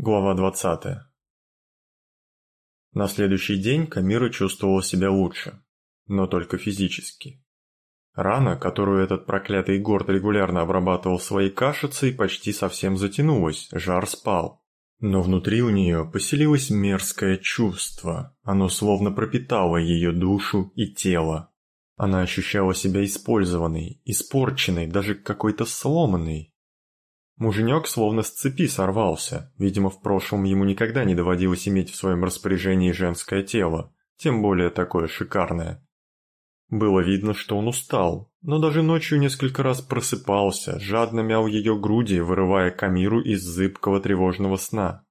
Глава 20. На следующий день Камира чувствовала себя лучше, но только физически. Рана, которую этот проклятый горд регулярно обрабатывал своей кашицей, почти совсем затянулась, жар спал. Но внутри у нее поселилось мерзкое чувство, оно словно пропитало ее душу и тело. Она ощущала себя использованной, испорченной, даже какой-то сломанной, Муженек словно с цепи сорвался, видимо, в прошлом ему никогда не доводилось иметь в своем распоряжении женское тело, тем более такое шикарное. Было видно, что он устал, но даже ночью несколько раз просыпался, жадно мял ее груди, вырывая Камиру из зыбкого тревожного сна,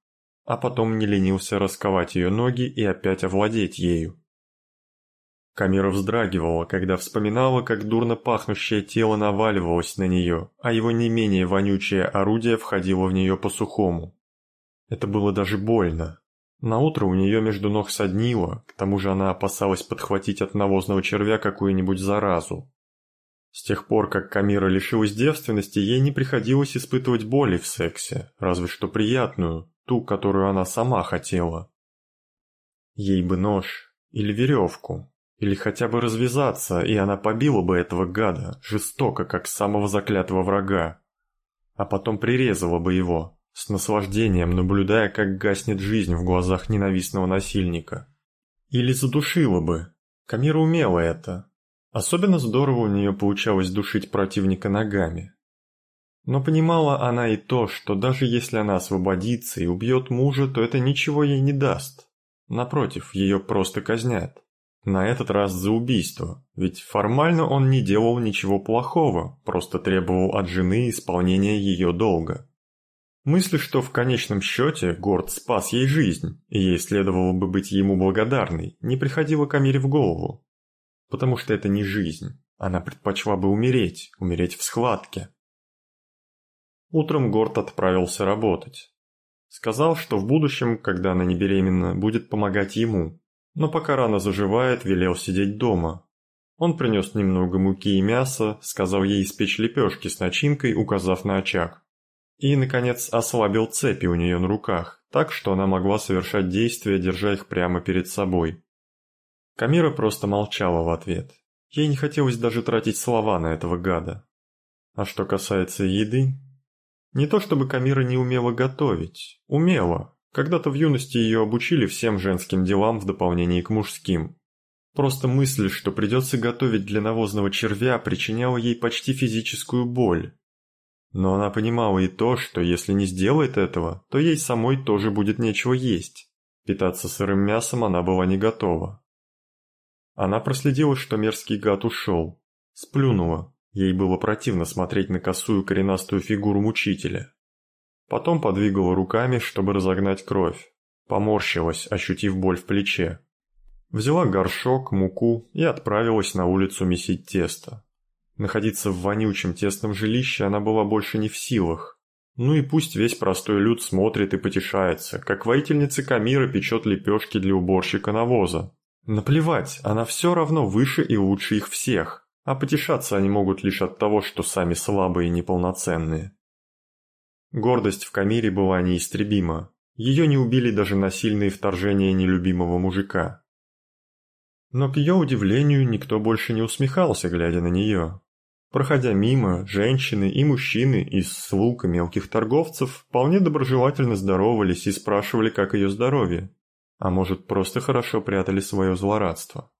а потом не ленился расковать ее ноги и опять овладеть ею. Камера вздрагивала, когда вспоминала, как дурно пахнущее тело наваливалось на нее, а его не менее вонючее орудие входило в нее по-сухому. Это было даже больно. Наутро у нее между ног соднило, к тому же она опасалась подхватить от навозного червя какую-нибудь заразу. С тех пор, как Камира лишилась девственности, ей не приходилось испытывать боли в сексе, разве что приятную, ту, которую она сама хотела. Ей бы нож или веревку, или хотя бы развязаться, и она побила бы этого гада, жестоко, как самого заклятого врага. А потом прирезала бы его, с наслаждением наблюдая, как гаснет жизнь в глазах ненавистного насильника. Или задушила бы. Камира умела это. Особенно здорово у нее получалось душить противника ногами. Но понимала она и то, что даже если она освободится и убьет мужа, то это ничего ей не даст. Напротив, ее просто казнят. На этот раз за убийство, ведь формально он не делал ничего плохого, просто требовал от жены исполнения ее долга. Мысль, что в конечном счете Горд спас ей жизнь, и ей следовало бы быть ему благодарной, не приходила Камире в голову. Потому что это не жизнь, она предпочла бы умереть, умереть в схватке. Утром Горд отправился работать. Сказал, что в будущем, когда она не беременна, будет помогать ему, но пока рана заживает, велел сидеть дома. Он принес немного муки и мяса, сказал ей испечь лепешки с начинкой, указав на очаг. И, наконец, ослабил цепи у нее на руках, так что она могла совершать действия, держа их прямо перед собой. Камира просто молчала в ответ. Ей не хотелось даже тратить слова на этого гада. А что касается еды... Не то чтобы Камира не умела готовить. Умела, когда-то в юности ее обучили всем женским делам в дополнение к мужским. Просто мысль, что придется готовить для навозного червя, причиняла ей почти физическую боль. Но она понимала и то, что если не сделает этого, то ей самой тоже будет нечего есть. Питаться сырым мясом она была не готова. Она проследила, что мерзкий гад ушел. Сплюнула. Ей было противно смотреть на косую коренастую фигуру мучителя. Потом подвигала руками, чтобы разогнать кровь. Поморщилась, ощутив боль в плече. Взяла горшок, муку и отправилась на улицу месить тесто. Находиться в вонючем тесном жилище она была больше не в силах. Ну и пусть весь простой люд смотрит и потешается, как воительница Камира печет лепешки для уборщика навоза. Наплевать, она все равно выше и лучше их всех, а потешаться они могут лишь от того, что сами слабые и неполноценные. Гордость в Камире была неистребима. Ее не убили даже насильные вторжения нелюбимого мужика. Но к ее удивлению никто больше не усмехался, глядя на нее. Проходя мимо, женщины и мужчины из слуг мелких торговцев вполне доброжелательно здоровались и спрашивали, как ее здоровье. А может, просто хорошо прятали свое злорадство.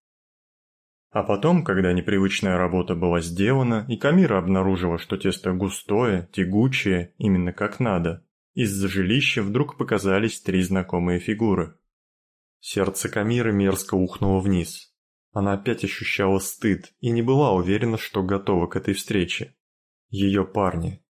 А потом, когда непривычная работа была сделана, и Камира обнаружила, что тесто густое, тягучее, именно как надо, из-за жилища вдруг показались три знакомые фигуры. Сердце Камиры мерзко ухнуло вниз. Она опять ощущала стыд и не была уверена, что готова к этой встрече. Ее парни.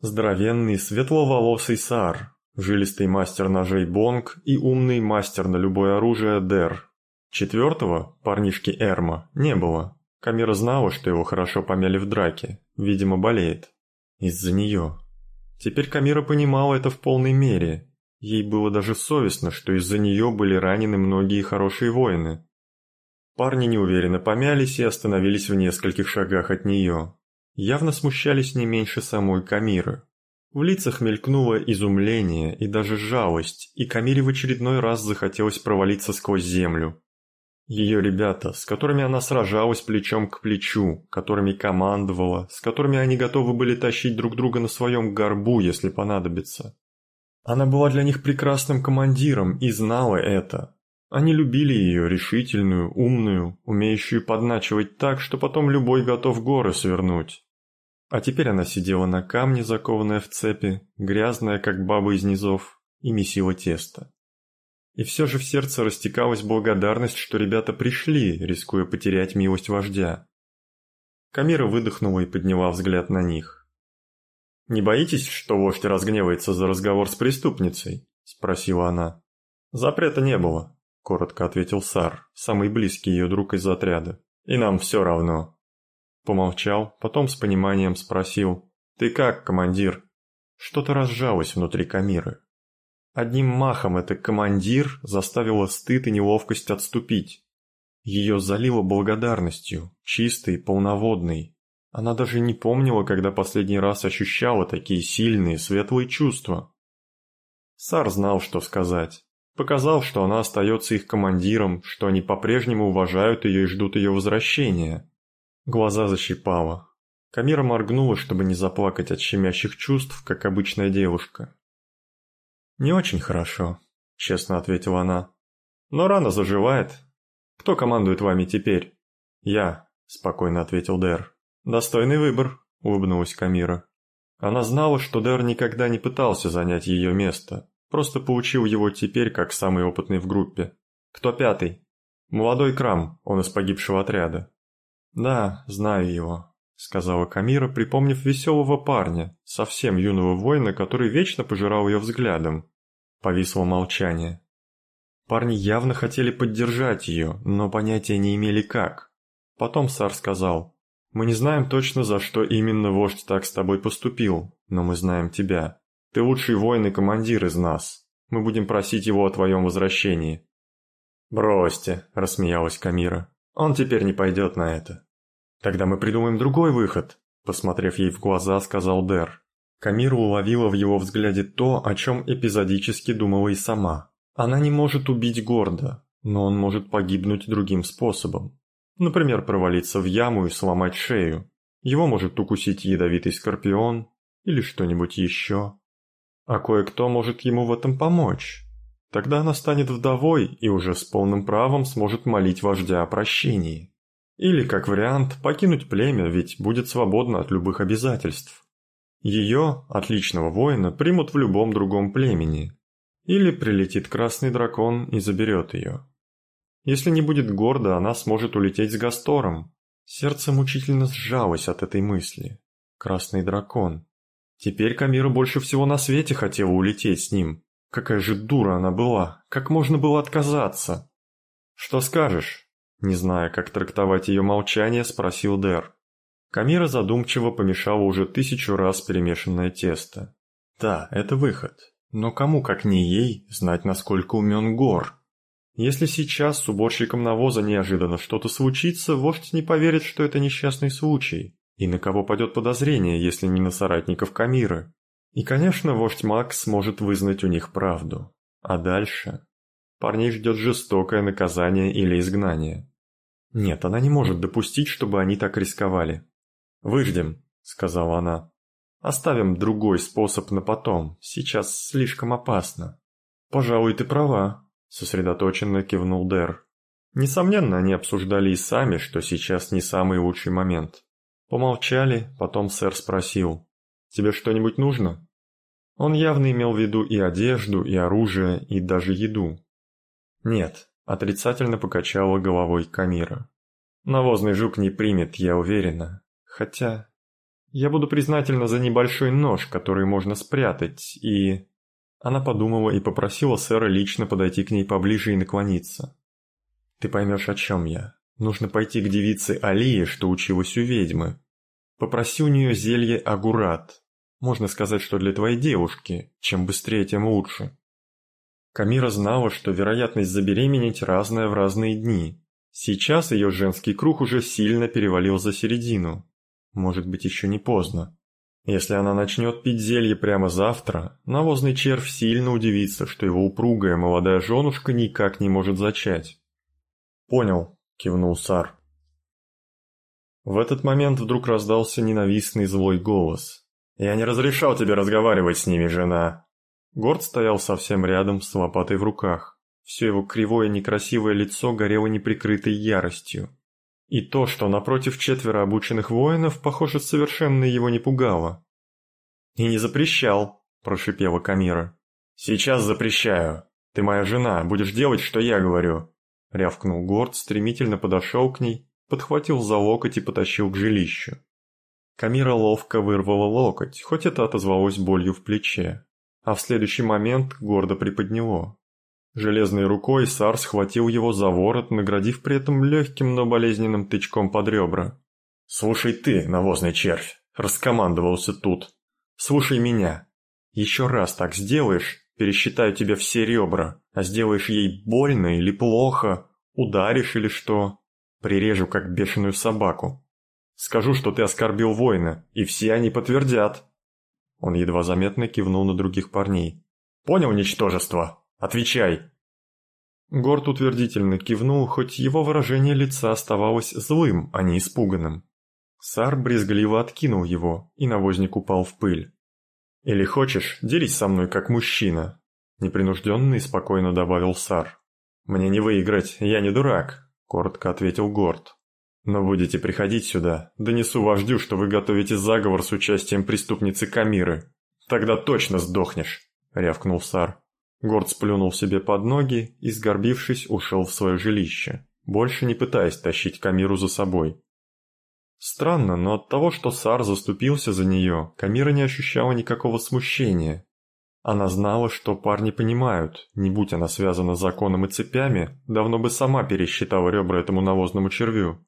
Здоровенный, светловолосый Саар, жилистый мастер ножей Бонг и умный мастер на любое оружие Дер, Четвертого, парнишки Эрма, не было. Камера знала, что его хорошо помяли в драке. Видимо, болеет. Из-за нее. Теперь Камера понимала это в полной мере. Ей было даже совестно, что из-за нее были ранены многие хорошие воины. Парни неуверенно помялись и остановились в нескольких шагах от нее. Явно смущались не меньше самой Камиры. В лицах мелькнуло изумление и даже жалость, и Камире в очередной раз захотелось провалиться сквозь землю. Ее ребята, с которыми она сражалась плечом к плечу, которыми командовала, с которыми они готовы были тащить друг друга на своем горбу, если понадобится. Она была для них прекрасным командиром и знала это. Они любили ее, решительную, умную, умеющую подначивать так, что потом любой готов горы свернуть. А теперь она сидела на камне, закованная в цепи, грязная, как баба из низов, и месила тесто. И все же в сердце растекалась благодарность, что ребята пришли, рискуя потерять милость вождя. Камира выдохнула и подняла взгляд на них. «Не боитесь, что вождь разгневается за разговор с преступницей?» – спросила она. «Запрета не было», – коротко ответил Сар, самый близкий ее друг из отряда. «И нам все равно». Помолчал, потом с пониманием спросил. «Ты как, командир?» Что-то разжалось внутри Камиры. Одним махом эта командир заставила стыд и неловкость отступить. Ее залило благодарностью, чистой, полноводной. Она даже не помнила, когда последний раз ощущала такие сильные, светлые чувства. Сар знал, что сказать. Показал, что она остается их командиром, что они по-прежнему уважают ее и ждут ее возвращения. Глаза защипало. Камира моргнула, чтобы не заплакать от щемящих чувств, как обычная девушка. «Не очень хорошо», — честно ответила она. «Но рана заживает. Кто командует вами теперь?» «Я», — спокойно ответил Дэр. «Достойный выбор», — улыбнулась Камира. Она знала, что Дэр никогда не пытался занять ее место, просто получил его теперь как самый опытный в группе. «Кто пятый?» «Молодой Крам, он из погибшего отряда». «Да, знаю его», — сказала Камира, припомнив веселого парня, совсем юного воина, который вечно пожирал ее взглядом. Повисло молчание. Парни явно хотели поддержать ее, но понятия не имели как. Потом Сар сказал, «Мы не знаем точно, за что именно вождь так с тобой поступил, но мы знаем тебя. Ты лучший воин и командир из нас. Мы будем просить его о твоем возвращении». «Бросьте», – рассмеялась Камира. «Он теперь не пойдет на это». «Тогда мы придумаем другой выход», – посмотрев ей в глаза, сказал Дэр. Камира уловила в его взгляде то, о чем эпизодически думала и сама. Она не может убить Горда, но он может погибнуть другим способом. Например, провалиться в яму и сломать шею. Его может укусить ядовитый скорпион или что-нибудь еще. А кое-кто может ему в этом помочь. Тогда она станет вдовой и уже с полным правом сможет молить вождя о прощении. Или, как вариант, покинуть племя, ведь будет свободна от любых обязательств. Ее, отличного воина, примут в любом другом племени. Или прилетит красный дракон и заберет ее. Если не будет гордо, она сможет улететь с Гастором. Сердце мучительно сжалось от этой мысли. Красный дракон. Теперь Камира больше всего на свете хотела улететь с ним. Какая же дура она была, как можно было отказаться? «Что скажешь?» Не зная, как трактовать ее молчание, спросил Дэр. Камира задумчиво помешала уже тысячу раз перемешанное тесто. Да, это выход. Но кому, как не ей, знать, насколько умен Гор? Если сейчас с уборщиком навоза неожиданно что-то случится, вождь не поверит, что это несчастный случай. И на кого падет подозрение, если не на соратников Камиры? И, конечно, вождь Макс сможет вызнать у них правду. А дальше? Парней ждет жестокое наказание или изгнание. Нет, она не может допустить, чтобы они так рисковали. «Выждем», — сказала она. «Оставим другой способ на потом, сейчас слишком опасно». «Пожалуй, ты права», — сосредоточенно кивнул Дэр. Несомненно, они обсуждали и сами, что сейчас не самый лучший момент. Помолчали, потом сэр спросил. «Тебе что-нибудь нужно?» Он явно имел в виду и одежду, и оружие, и даже еду. «Нет», – отрицательно покачала головой Камира. «Навозный жук не примет, я уверена. Хотя... Я буду признательна за небольшой нож, который можно спрятать, и...» Она подумала и попросила сэра лично подойти к ней поближе и наклониться. «Ты поймешь, о чем я. Нужно пойти к девице Алие, что училась у ведьмы. Попроси у нее зелье Агурат. Можно сказать, что для твоей девушки. Чем быстрее, тем лучше. Камира знала, что вероятность забеременеть разная в разные дни. Сейчас ее женский круг уже сильно перевалил за середину. Может быть, еще не поздно. Если она начнет пить зелье прямо завтра, навозный червь сильно удивится, что его упругая молодая женушка никак не может зачать. «Понял», — кивнул Сар. В этот момент вдруг раздался ненавистный злой голос. «Я не разрешал тебе разговаривать с ними, жена!» Горд стоял совсем рядом с лопатой в руках. Все его кривое некрасивое лицо горело неприкрытой яростью. И то, что напротив четверо обученных воинов, похоже, совершенно его не пугало. «И не запрещал», – прошипела Камира. «Сейчас запрещаю. Ты моя жена, будешь делать, что я говорю», – рявкнул Горд, стремительно подошел к ней, подхватил за локоть и потащил к жилищу. Камира ловко вырвала локоть, хоть это отозвалось болью в плече, а в следующий момент гордо приподняло. Железной рукой Сар схватил его за ворот, наградив при этом легким, но болезненным тычком под ребра. «Слушай ты, навозный червь!» – раскомандовался тут. «Слушай меня. Еще раз так сделаешь, пересчитаю тебе все ребра, а сделаешь ей больно или плохо, ударишь или что, прирежу как бешеную собаку. Скажу, что ты оскорбил воина, и все они подтвердят». Он едва заметно кивнул на других парней. «Понял, ничтожество?» Отвечай!» Горд утвердительно кивнул, хоть его выражение лица оставалось злым, а не испуганным. Сар брезгливо откинул его, и навозник упал в пыль. «Или хочешь, делись со мной как мужчина?» Непринужденно и спокойно добавил Сар. «Мне не выиграть, я не дурак», — коротко ответил Горд. «Но будете приходить сюда, донесу вождю, что вы готовите заговор с участием преступницы Камиры. Тогда точно сдохнешь», — рявкнул Сар. Горд сплюнул себе под ноги и, сгорбившись, ушел в свое жилище, больше не пытаясь тащить Камиру за собой. Странно, но от того, что Сар заступился за нее, Камира не ощущала никакого смущения. Она знала, что парни понимают, не будь она связана с законом и цепями, давно бы сама пересчитала ребра этому навозному червю.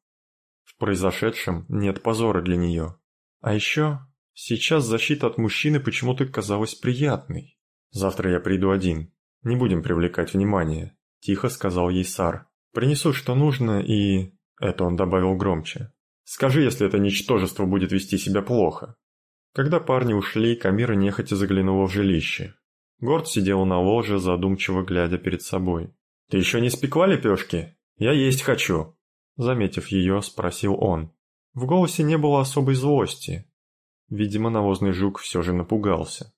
В произошедшем нет позора для нее. А еще, сейчас защита от мужчины почему-то казалась приятной. «Завтра я приду один. Не будем привлекать внимание», – тихо сказал ей Сар. «Принесу, что нужно, и...» Это он добавил громче. «Скажи, если это ничтожество будет вести себя плохо». Когда парни ушли, Камира нехотя заглянула в жилище. Горд сидел на ложе, задумчиво глядя перед собой. «Ты еще не спекла лепешки? Я есть хочу!» Заметив ее, спросил он. В голосе не было особой злости. Видимо, навозный жук все же напугался.